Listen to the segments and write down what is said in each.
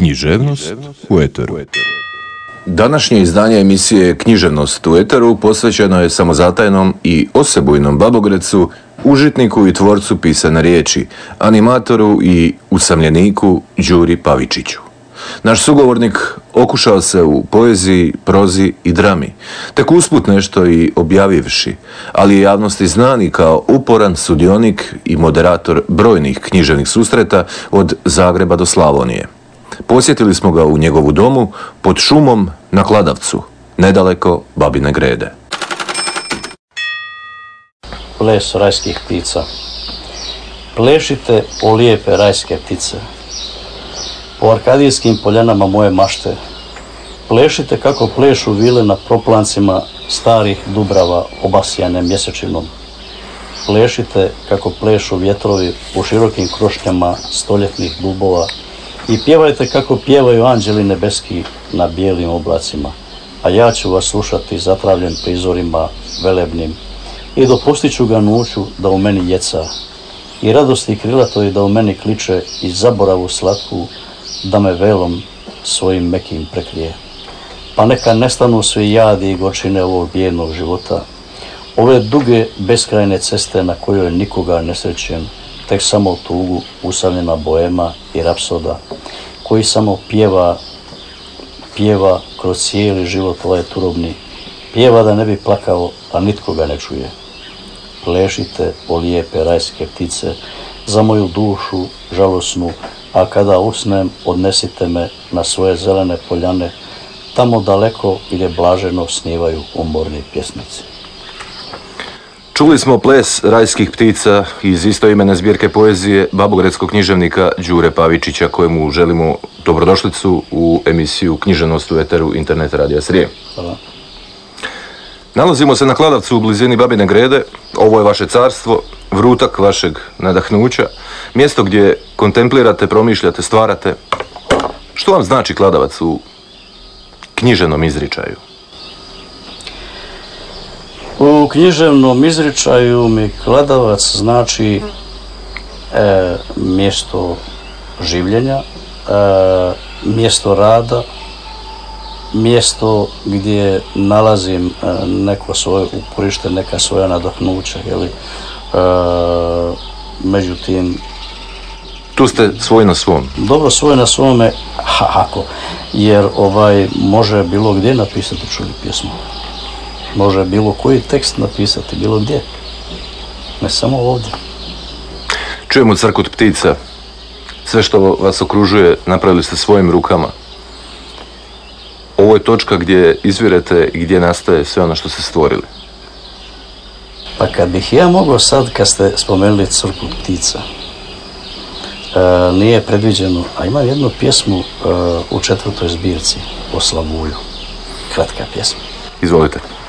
Književnost u Eteru. Današnje izdanje emisije Književnost u Eteru posvećeno je samozatajnom i osebujnom babogrecu, užitniku i tvorcu pisane riječi, animatoru i usamljeniku Đuri Pavičiću. Naš sugovornik okušao se u poeziji, prozi i drami, tek usput nešto i objavivši, ali je javnosti znani kao uporan sudionik i moderator brojnih književnih susreta od Zagreba do Slavonije. Posjetili smo ga u njegovu domu pod šumom na Kladavcu, nedaleko Babine grede. Ples rajskih ptica. Plešite o lijepe rajske ptice. Po arkadijskim poljanama moje mašte. Plešite kako plešu vile na proplancima starih dubrava obasjane mjesečinom. Plešite kako plešu vjetrovi u širokim krošnjama stoljetnih dubova i pjevajte kako pjevaju anđeli nebeski na bijelim oblacima, a ja ću vas slušati zatravljen prizorima velebnim. I dopustit ću ga nuću da u meni jeca. I radosti krilatoj da u meni kliče i zaboravu slatku da me velom svojim mekim prekrije. Pa neka nestanu svi jadi i gorčine ovog bijednog života, ove duge beskrajne ceste na kojoj nikoga ne srećem, tek samo tugu usamljena boema i rapsoda, koji samo pjeva, pjeva kroz cijeli život ovaj turobni, pjeva da ne bi plakao, a nitko ga ne čuje. Plešite o lijepe rajske ptice, za moju dušu žalosnu, a kada usnem odnesite me na svoje zelene poljane, tamo daleko gdje blaženo snivaju umorni pjesnici. Čuli smo ples rajskih ptica iz istoimene zbirke poezije babogredskog književnika Đure Pavičića kojemu želimo dobrodošlicu u emisiju Književnost u Eteru Internet Radija Srijem. Hvala. Nalazimo se na Kladavcu u blizini Babine Grede. Ovo je vaše carstvo, vrutak vašeg nadahnuća, mjesto gdje kontemplirate, promišljate, stvarate. Što vam znači Kladavac u književnom izričaju? U književnom izričaju mi Kladavac znači e, mjesto življenja, e, mjesto rada, mjesto gdje nalazim e, neko svoje uporište, neka svoja nadahnuća, jeli? E, međutim, Tu ste svoj na svom. dobro svoje na svome, ha, ako, jer ovaj može bilo gdje napisati čuli pjesmu. Može bilo koji tekst napisati, bilo gdje. Ne samo ovdje. Čujemo crkut ptica. Sve što vas okružuje napravili ste svojim rukama. Ovo je točka gdje izvirete i gdje nastaje sve ono što ste stvorili. Pa kad bih ja mogao sad, kad ste spomenuli crku ptica, e, nije predviđeno, a ima jednu pjesmu e, u četvrtoj zbirci o Slavuju. Kratka pjesma. Izvolite.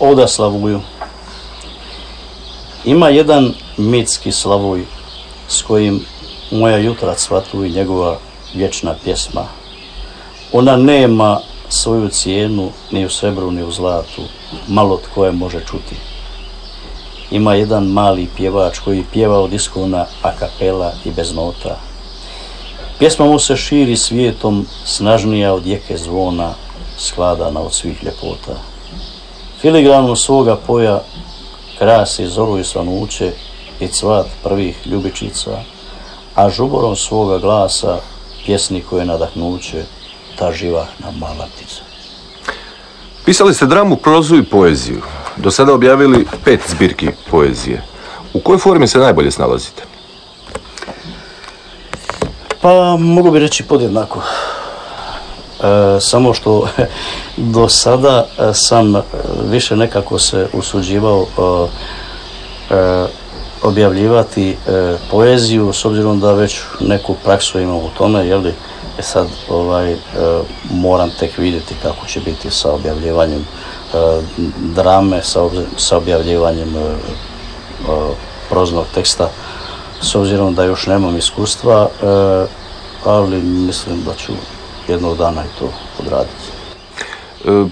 Oda Slavuju. Ima jedan mitski Slavuj s kojim moja jutra cvatu i njegova vječna pjesma. Ona nema svoju cijenu ni u srebru ni u zlatu, malo tko je može čuti. Ima jedan mali pjevač koji pjeva od iskona a kapela i bez nota. Pjesma mu se širi svijetom, snažnija od jeke zvona, skladana od svih ljepota. Filigranom svoga poja krasi zoru i svanuće i cvat prvih ljubičica, a žuborom svoga glasa pjesniku je nadahnuće, ta živahna mala ptica. Pisali ste dramu, prozu i poeziju. Do sada objavili pet zbirki poezije. U kojoj formi se najbolje snalazite? Pa mogu bi reći podjednako. E, samo što do sada e, sam e, više nekako se usuđivao objavljivati poeziju s obzirom da već neku praksu imam u tome, jel li? Sad ovaj, moram tek vidjeti kako će biti sa objavljivanjem drame, sa, objavljivanjem proznog teksta s obzirom da još nemam iskustva, ali mislim da ću jednog dana i to odraditi. E,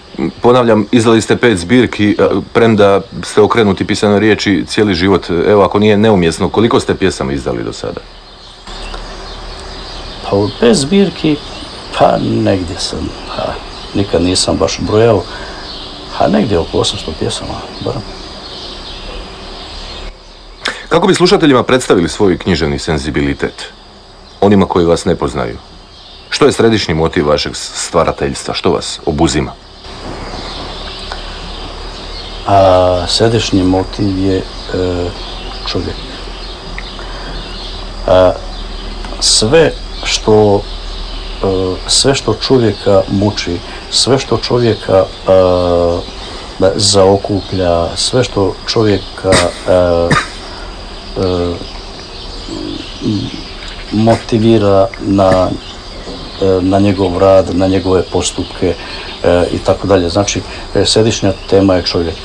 Ponavljam, izdali ste pet zbirki, e, premda ste okrenuti pisanoj riječi cijeli život. Evo, ako nije neumjesno, koliko ste pjesama izdali do sada? Pa bez zbirki, pa negdje sam, ha, nikad nisam baš brojao, a negdje oko 800 pjesama, barem. Kako bi slušateljima predstavili svoj književni senzibilitet? Onima koji vas ne poznaju. Što je središnji motiv vašeg stvarateljstva? Što vas obuzima? A središnji motiv je e, čovjek. A, sve što e, sve što čovjeka muči, sve što čovjeka e, zaokuplja, sve što čovjeka e, motivira na, na njegov rad, na njegove postupke i tako dalje. Znači, središnja tema je čovjek.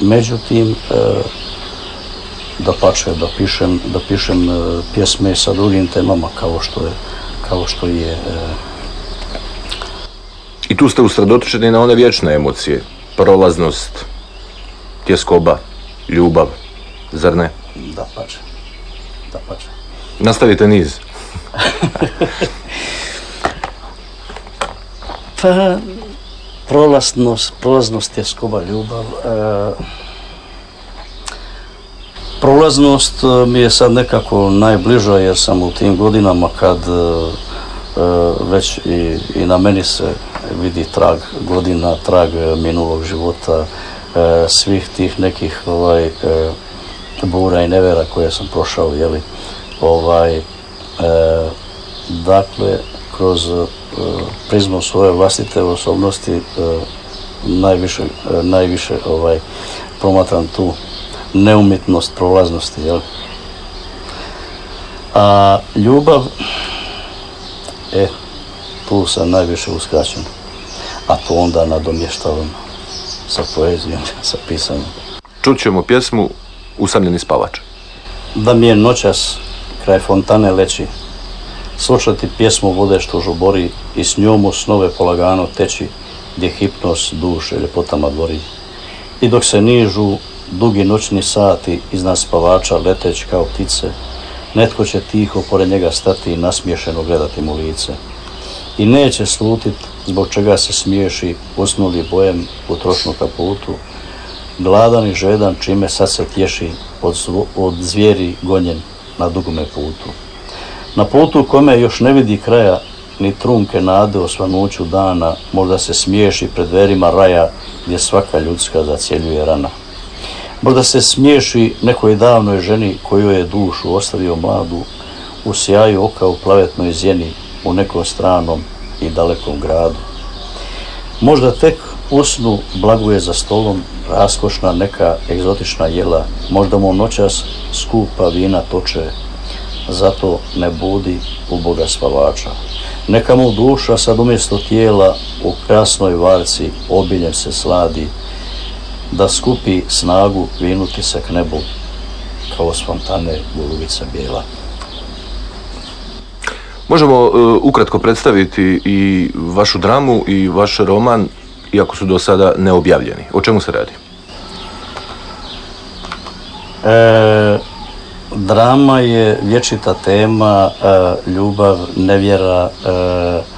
Međutim, da pače, da pišem, da pišem pjesme sa drugim temama kao što je, kao što je i tu ste usredotočeni na one vječne emocije. Prolaznost, tjeskoba, ljubav, zar ne? Da pače. Da pače. Nastavite niz. Pa, prolaznost, prolaznost, tjeskoba, ljubav. E, prolaznost e, mi je sad nekako najbliža jer sam u tim godinama kad e, već i, i na meni se vidi trag godina, trag minulog života, svih tih nekih ovaj, bura i nevera koje sam prošao, jeli, ovaj, dakle, kroz prizmu svoje vlastite osobnosti najviše, najviše ovaj, promatram tu neumitnost prolaznosti, jel? A ljubav, e, tu sam najviše uskraćen a to onda nadomještavam sa poezijom, sa pisanjem. Čut ćemo pjesmu Usamljeni spavač. Da mi je noćas kraj fontane leći, slušati pjesmu vode što žubori i s njom u snove polagano teći, gdje hipnos duše ljepotama dvori. I dok se nižu dugi noćni sati iznad spavača leteć kao ptice, netko će tiho pored njega stati i nasmiješeno gledati mu lice. I neće slutit zbog čega se smiješi usnuli bojem u trošnu kaputu, gladan i žedan čime sad se tješi od, od zvijeri gonjen na dugome putu. Na putu kome još ne vidi kraja, ni trunke nade o svanuću dana, možda se smiješi pred verima raja gdje svaka ljudska zacjeljuje rana. Možda se smiješi nekoj davnoj ženi koju je dušu ostavio mladu, u sjaju oka u plavetnoj zjeni, u nekom stranom i dalekom gradu. Možda tek usnu blaguje za stolom raskošna neka egzotična jela, možda mu noćas skupa vina toče, zato ne budi u Boga spavača. Neka mu duša sad umjesto tijela u krasnoj varci obiljem se sladi, da skupi snagu vinuti se k nebu, kao s fontane golubica bijela. Možemo uh, ukratko predstaviti i vašu dramu i vaš roman, iako su do sada neobjavljeni. O čemu se radi? E, drama je vječita tema, e, ljubav, nevjera, e,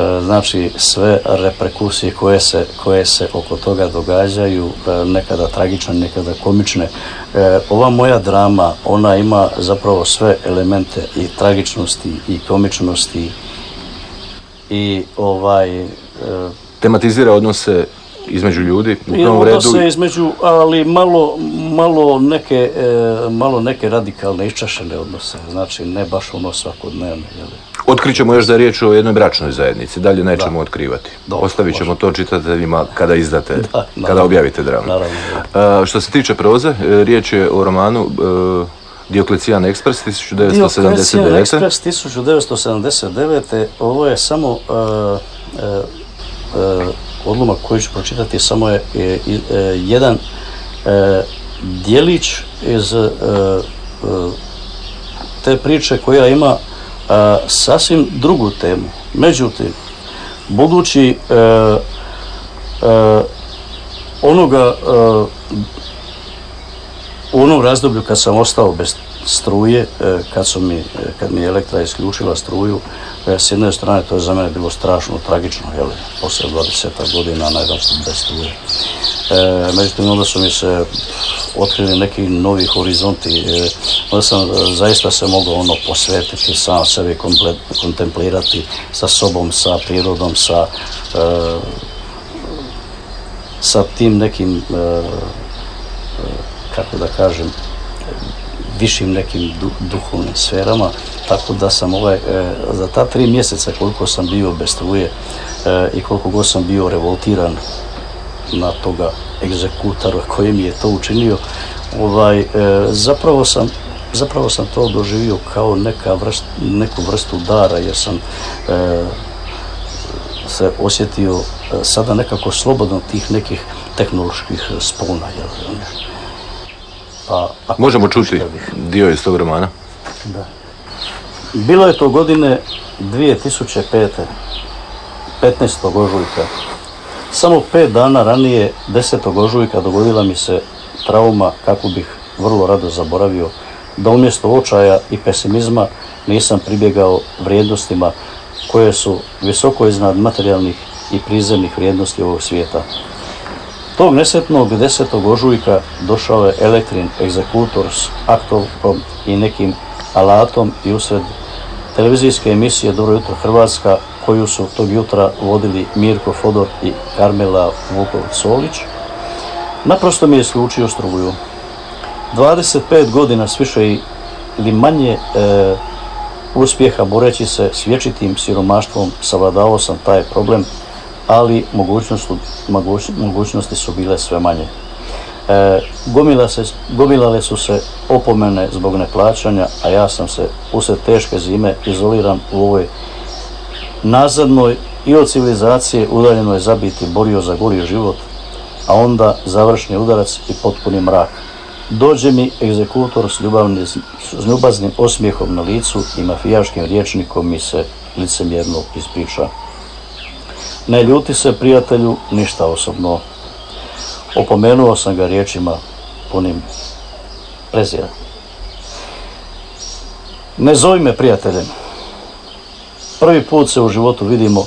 E, znači sve reperkusije koje se, koje se oko toga događaju, e, nekada tragične, nekada komične. E, ova moja drama, ona ima zapravo sve elemente i tragičnosti i komičnosti i ovaj... Tematizira odnose između ljudi u prvom redu. se između, ali malo, malo, neke, malo neke radikalne iščašene odnose, znači ne baš ono svakodnevno. Jeli. Otkrićemo još je riječ o jednoj bračnoj zajednici, dalje nećemo otkrivati. Ostavit ćemo to čitateljima kada izdate, kada objavite dramu. što se tiče proze, e, riječ je o romanu Dioklecijan Ekspres 1979. Dioklecijan Ekspres 1979. Ovo je samo odlomak koji ću pročitati, samo je jedan dijelić iz te priče koja ima sasvim drugu temu. Međutim, budući e, e, onoga e, u onom razdoblju kad sam ostao bez struje, e, kad, su mi, e, kad mi elektra isključila struju, e, s jedne strane to je za mene bilo strašno tragično, jel, poslije 20 godina na bez struje. međutim, onda su mi se otkrili neki novi horizonti, onda sam zaista se mogao ono posvetiti, sam sebi kontemplirati sa sobom, sa prirodom, sa, sa tim nekim kako da kažem, višim nekim duhovnim sferama, tako da sam ovaj, e, za ta tri mjeseca koliko sam bio bez struje e, i koliko god sam bio revoltiran na toga egzekutora koji mi je to učinio, ovaj, e, zapravo sam zapravo sam to doživio kao neka vrst, neku vrstu dara jer sam se osjetio sada nekako slobodno tih nekih tehnoloških spona. Jel, pa, Možemo čuti dio iz tog romana? Da. Bilo je to godine 2005. 15. ožujka. Samo pet dana ranije, 10. ožujka, dogodila mi se trauma, kako bih vrlo rado zaboravio, da umjesto očaja i pesimizma nisam pribjegao vrijednostima koje su visoko iznad materijalnih i prizemnih vrijednosti ovog svijeta. Tog nesetnog 10. ožujka došao je elektrin egzekutor s aktovkom i nekim alatom i usred televizijske emisije Dobro jutro Hrvatska koju su tog jutra vodili Mirko Fodor i Karmela Vuković-Solić, naprosto mi je isključio struju. 25 godina s više ili manje e, uspjeha boreći se s vječitim siromaštvom savladao sam taj problem ali mogućnosti su bile sve manje. E, gomilale su se opomene zbog neplaćanja, a ja sam se usred teške zime izoliran u ovoj nazadnoj i od civilizacije udaljenoj zabiti borio za gori život, a onda završni udarac i potpuni mrak. Dođe mi egzekutor s, s ljubaznim osmijehom na licu i mafijaškim riječnikom mi se licemjerno ispriča. Ne ljuti se, prijatelju, ništa osobno. Opomenuo sam ga riječima punim prezira. Ne zovi me prijateljem. Prvi put se u životu vidimo,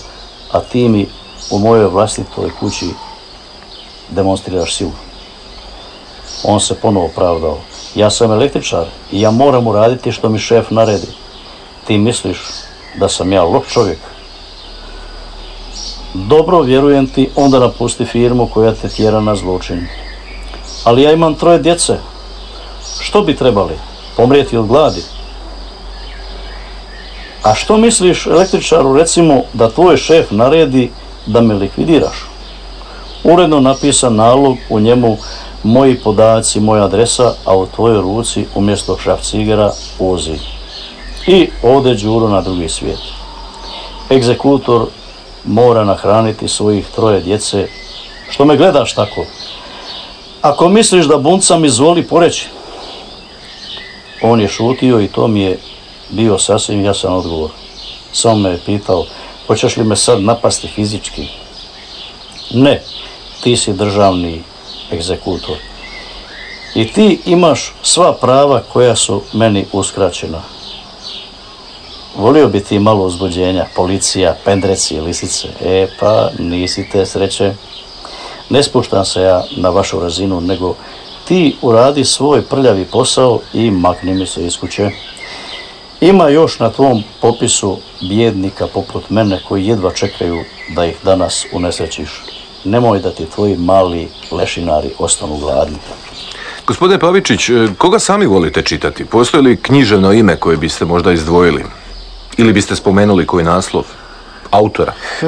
a ti mi u mojoj vlastitoj kući demonstriraš silu. On se ponovo pravdao. Ja sam električar i ja moram uraditi što mi šef naredi. Ti misliš da sam ja loš čovjek, dobro, vjerujem ti, onda napusti firmu koja te tjera na zločin. Ali ja imam troje djece. Što bi trebali? Pomrijeti od gladi? A što misliš električaru recimo da tvoj šef naredi da me likvidiraš? Uredno napisan nalog, u njemu moji podaci, moja adresa, a u tvojoj ruci umjesto šrafcigera ozi. I ode đuro na drugi svijet. Egzekutor mora nahraniti svojih troje djece. Što me gledaš tako? Ako misliš da buncam izvoli poreći. On je šutio i to mi je bio sasvim jasan odgovor. Samo me je pitao, hoćeš li me sad napasti fizički? Ne, ti si državni egzekutor. I ti imaš sva prava koja su meni uskraćena. Volio bi ti malo uzbuđenja, policija, pendreci, lisice. E pa, nisi te sreće. Ne spuštam se ja na vašu razinu, nego ti uradi svoj prljavi posao i makni mi se iz kuće. Ima još na tvom popisu bjednika poput mene koji jedva čekaju da ih danas unesrećiš. Nemoj da ti tvoji mali lešinari ostanu gladni. Gospodine Pavičić, koga sami volite čitati? Postoji li književno ime koje biste možda izdvojili? Ili biste spomenuli koji naslov? Autora? E,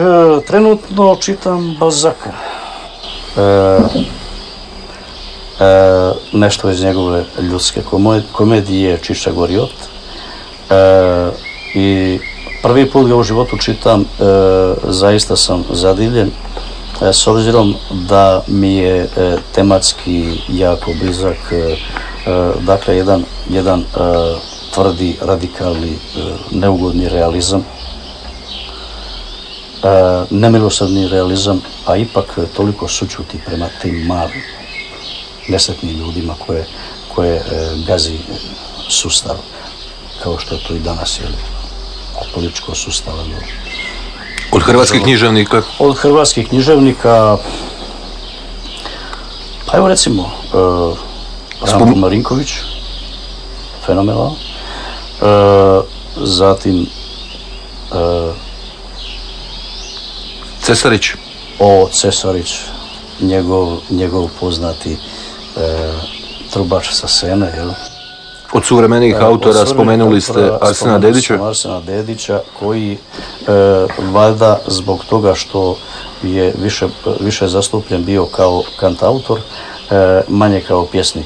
trenutno čitam Balzaka. E, e, nešto iz njegove ljudske komedije Čiša Goriot. I prvi put ga u životu čitam, zaista sam zadivljen s obzirom da mi je tematski jako blizak, dakle jedan, jedan tvrdi, radikalni, e, neugodni realizam, e, nemilosrdni realizam, a ipak toliko sučuti prema tim malim, nesretnim ljudima koje, koje gazi sustav, kao što je to i danas, je političko sustava. Od hrvatskih književnika? Od hrvatskih književnika, pa evo recimo, Ranko Marinković, fenomenal. Uh, zatim uh, Cesarić. O, Cesarić, njegov, njegov poznati uh, trubač sa sene, jel? Od suvremenih autora spomenuli ste Arsena Dedića. Arsena Dedića koji e, valjda zbog toga što je više, više zastupljen bio kao kantautor, e, manje kao pjesnik.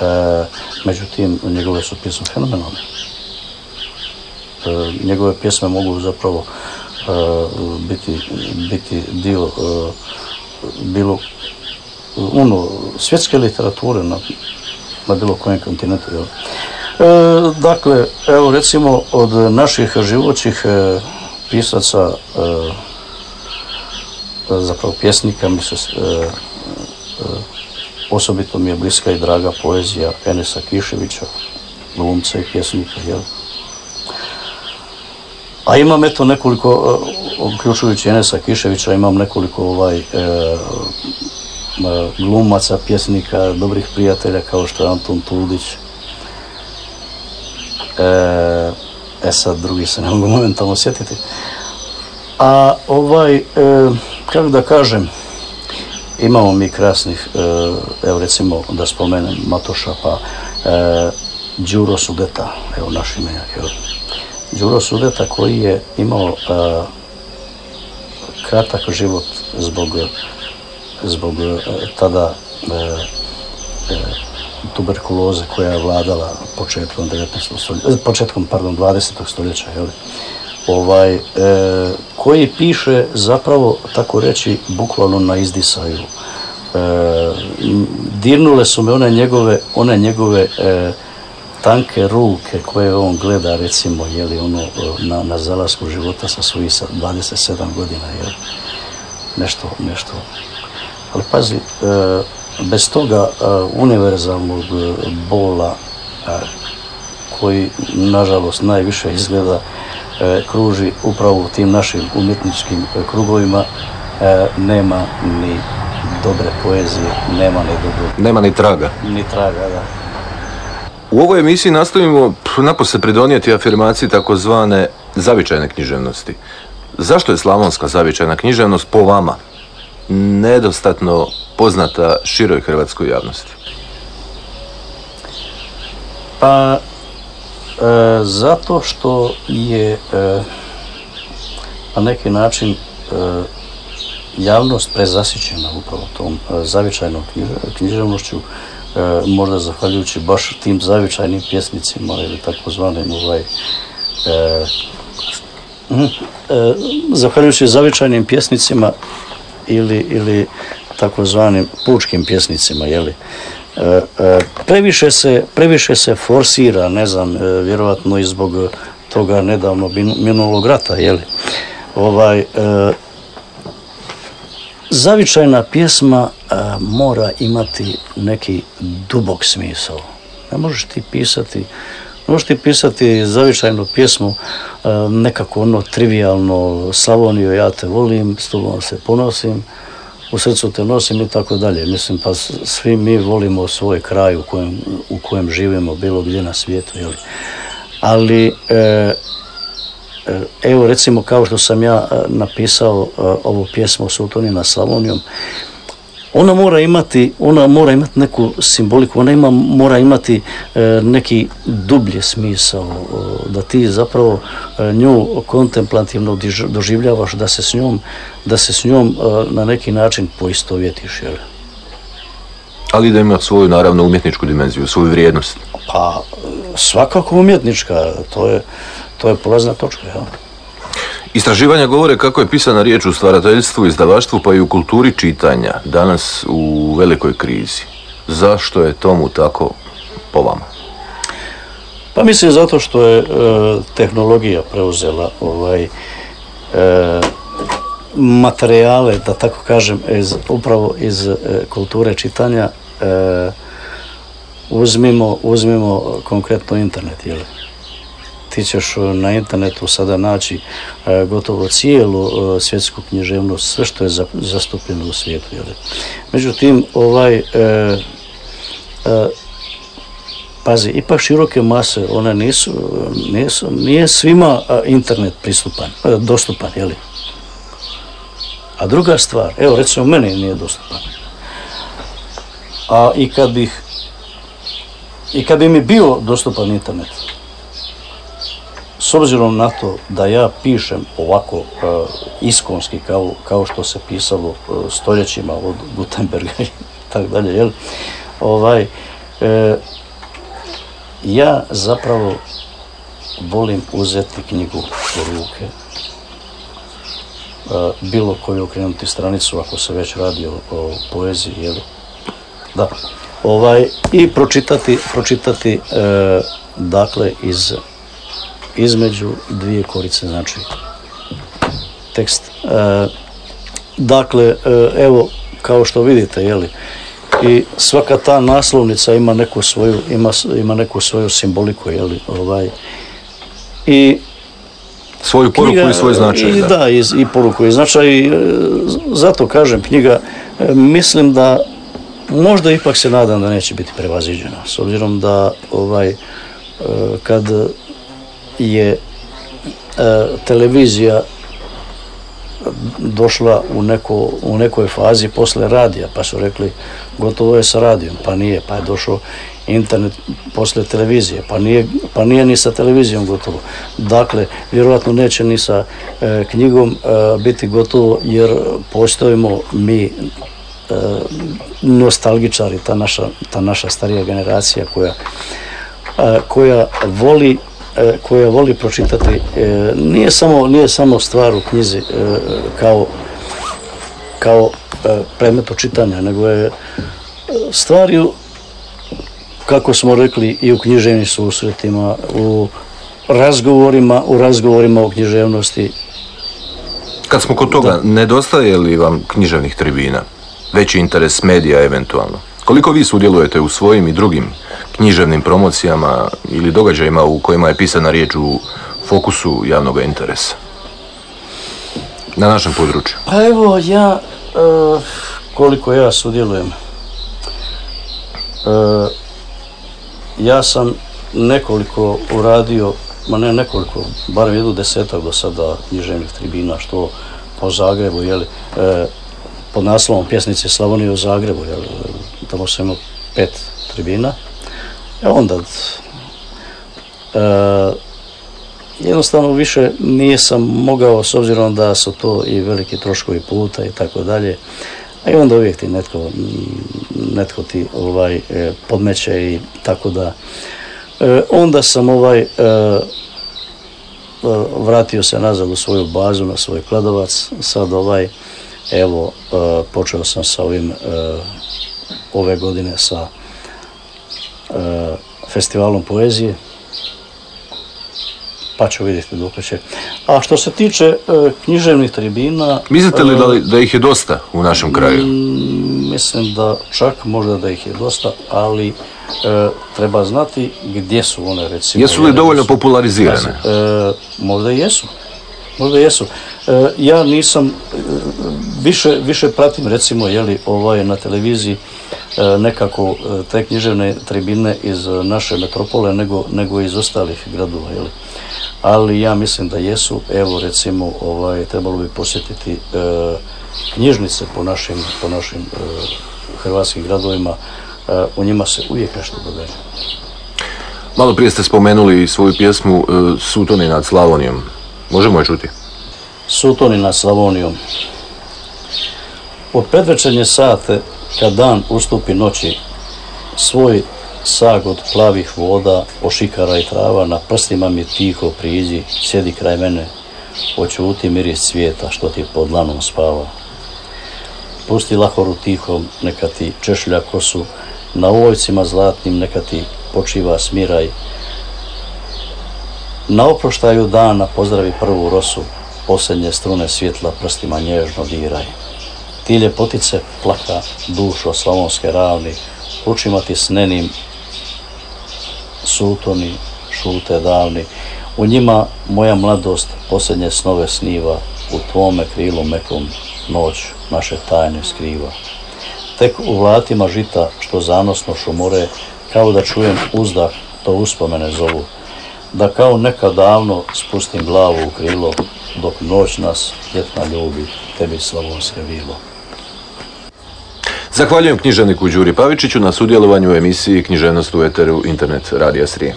E, međutim, njegove su pjesme fenomenalne. E, njegove pjesme mogu zapravo e, biti, biti dio e, bilo ono, svjetske literature na, na bilo kojem kontinentu. E, dakle, evo recimo od naših živoćih e, pisaca, e, zapravo pjesnika, mi se, osobito mi je bliska i draga poezija Enesa Kiševića, glumca i pjesnika. A imam eto nekoliko, e, uključujući Enesa Kiševića, imam nekoliko ovaj, e, glumaca, pjesnika, dobrih prijatelja kao što je Anton Tuldić. E, e sad drugi se ne mogu momentalno sjetiti. A ovaj, e, kako da kažem, imamo mi krasnih, e, evo recimo da spomenem Matoša, pa e, Đuro Sudeta, evo naš imenjak, evo. Đuro Sudeta koji je imao e, kratak život zbog zbog e, tada tuberkuloze koja je vladala početkom 19. stoljeća, početkom, pardon, 20. stoljeća, jel? Ovaj, e, koji piše zapravo, tako reći, bukvalno na izdisaju. E, dirnule su me one njegove, one njegove e, tanke ruke koje on gleda, recimo, jeli, ono, na, na zalasku života sa svojih 27 godina, jel? Nešto, nešto ali pazi, e, bez toga e, univerzalnog bola e, koji nažalost najviše izgleda kruži upravo u tim našim umjetničkim krugovima nema ni dobre poezije, nema ni dobro... Nema ni traga. Ni traga, da. U ovoj emisiji nastavimo napose pridonijeti afirmaciji takozvane zavičajne književnosti. Zašto je slavonska zavičajna književnost po vama nedostatno poznata široj hrvatskoj javnosti? Pa, e, zato što je e, na neki način e, javnost prezasićena upravo tom e, zavičajnom književnošću, e, možda zahvaljujući baš tim zavičajnim pjesnicima ili takozvanim ovaj, e, e, zahvaljujući zavičajnim pjesnicima ili, ili takozvanim pučkim pjesnicima, jeli. Previše, se, previše se forsira, ne znam, e, vjerovatno i zbog toga nedavno minulog rata, jeli. Ovaj, e, zavičajna pjesma e, mora imati neki dubok smisao. Ne možeš ti pisati Možeš ti pisati zavičajnu pjesmu, nekako ono trivialno, Slavoniju, ja te volim, s tobom se ponosim, u srcu te nosim i tako dalje. Mislim, pa svi mi volimo svoj kraj u kojem, u kojem živimo, bilo gdje na svijetu, jel? Ali, e, e, evo recimo kao što sam ja napisao ovu pjesmu Sultonina Slavonijom, ona mora imati, ona mora imati neku simboliku, ona ima, mora imati e, neki dublje smisao, da ti zapravo e, nju kontemplativno doživljavaš, da se s njom, da se s njom e, na neki način poistovjetiš, jel? Ali da ima svoju, naravno, umjetničku dimenziju, svoju vrijednost. Pa, svakako umjetnička, to je, to je polazna točka, jel? Istraživanja govore kako je pisana riječ u stvarateljstvu, izdavaštvu pa i u kulturi čitanja danas u velikoj krizi. Zašto je tomu tako po vama? Pa mislim zato što je e, tehnologija preuzela ovaj e, materijale, da tako kažem, upravo iz e, kulture čitanja e, uzmimo, uzmimo konkretno internet, jel? Ti ćeš na internetu sada naći e, gotovo cijelu e, svjetsku književnost, sve što je zastupljeno u svijetu? Međutim, ovaj, e, pazi, ipak široke mase, one nisu, nisu nije svima internet pristupan, dostupan, jel? A druga stvar, evo recimo meni nije dostupan. A i kad bih i kad bi mi bio dostupan internet, obzirom na to da ja pišem ovako uh, iskonski kao, kao što se pisalo uh, stoljećima od Gutenberga i tako dalje, jel? Ovaj, uh, ja zapravo volim uzeti knjigu u ruke, bilo koju okrenuti stranicu ako se već radi o, o poeziji, jel? Da. Ovaj, I pročitati, pročitati e, dakle iz između dvije korice, znači tekst. E, dakle, e, evo, kao što vidite, jeli, i svaka ta naslovnica ima neku svoju, ima, ima neku svoju simboliku, jeli, ovaj, i svoju poruku knjiga, i svoj značaj. I, da, da i, i poruku i značaj. I, e, zato kažem, knjiga, e, mislim da možda ipak se nadam da neće biti prevaziđena, s obzirom da ovaj, kad je televizija došla u, neko, u nekoj fazi posle radija, pa su rekli gotovo je sa radijom, pa nije, pa je došao internet posle televizije, pa nije, pa nije ni sa televizijom gotovo. Dakle, vjerojatno neće ni sa e, knjigom e, biti gotovo jer postojimo mi e, nostalgičari, ta naša, ta naša starija generacija koja, e, koja voli e, koja voli pročitati e, nije samo nije samo stvar u knjizi kao kao predmet čitanja, nego je stvari kako smo rekli i u književnim susretima, u razgovorima, u razgovorima o književnosti. Kad smo kod toga, da. nedostaje li vam književnih tribina? Veći interes medija eventualno? Koliko vi sudjelujete u svojim i drugim književnim promocijama ili događajima u kojima je pisana riječ u fokusu javnog interesa? Na našem području. Pa evo, ja, e, koliko ja sudjelujem, e, ja sam nekoliko uradio, ma ne nekoliko, barem jednu desetak do sada književnih tribina, što po Zagrebu, jeli, e, pod naslovom pjesnice Slavonije u Zagrebu, jeli, tamo sam imao pet tribina. E onda, e, jednostavno više nisam mogao, s obzirom da su to i veliki troškovi puta i tako dalje, a i onda uvijek ti netko, ti ovaj, e, podmeće i tako da. E, onda sam ovaj e, vratio se nazad u svoju bazu, na svoj kladovac. Sad ovaj, evo, počeo sam sa ovim ove godine sa festivalom poezije pa ću vidjeti dok će. A što se tiče e, književnih tribina... Mislite li da, da ih je dosta u našem kraju? Mislim da čak možda da ih je dosta, ali e, treba znati gdje su one recimo. Jesu li dovoljno popularizirane? E, možda i jesu. Možda jesu. E, ja nisam, e, više, više pratim recimo jeli, ovaj, na televiziji e, nekako e, te književne tribine iz naše metropole nego, nego iz ostalih gradova. Jeli ali ja mislim da jesu, evo recimo ovaj, trebalo bi posjetiti e, knjižnice po našim, po našim e, hrvatskim gradovima, e, u njima se uvijek nešto događa. Malo prije ste spomenuli svoju pjesmu e, Sutoni nad Slavonijom. Možemo je čuti? Sutoni nad Slavonijom. Od predvečernje sate, kad dan ustupi noći, svoj sag od plavih voda, ošikara i trava, na prstima mi tiho priđi, sjedi kraj mene, očuti miris svijeta što ti pod lanom spava. Pusti lahoru tihom, neka ti češlja kosu, na ovojcima zlatnim neka ti počiva smiraj. Na oproštaju dana pozdravi prvu rosu, posljednje strune svjetla prstima nježno diraj. Ti ljepotice plaka dušo slavonske ravni, učima ti snenim sultoni šute davni. U njima moja mladost posljednje snove sniva, u tvome krilu mekom noć naše tajne skriva. Tek u vlatima žita što zanosno šumore, kao da čujem uzdah, to uspomene zovu. Da kao nekad davno spustim glavu u krilo, dok noć nas ljetna ljubi, tebi slavonske vilo. Zahvaljujem književniku Đuri Pavičiću na sudjelovanju u emisiji Književnost u Eteru Internet Radija Srijem.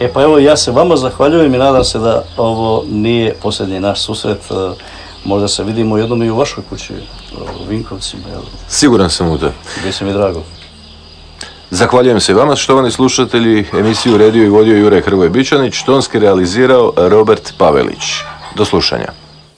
E pa evo ja se vama zahvaljujem i nadam se da ovo nije posljednji naš susret. E, možda se vidimo jednom i u vašoj kući, u Vinkovcima. Jel? Siguran sam u to. Bi mi drago. Zahvaljujem se vama, štovani slušatelji. Emisiju redio i vodio Jure Hrvoje Bičanić, tonski realizirao Robert Pavelić. Do slušanja.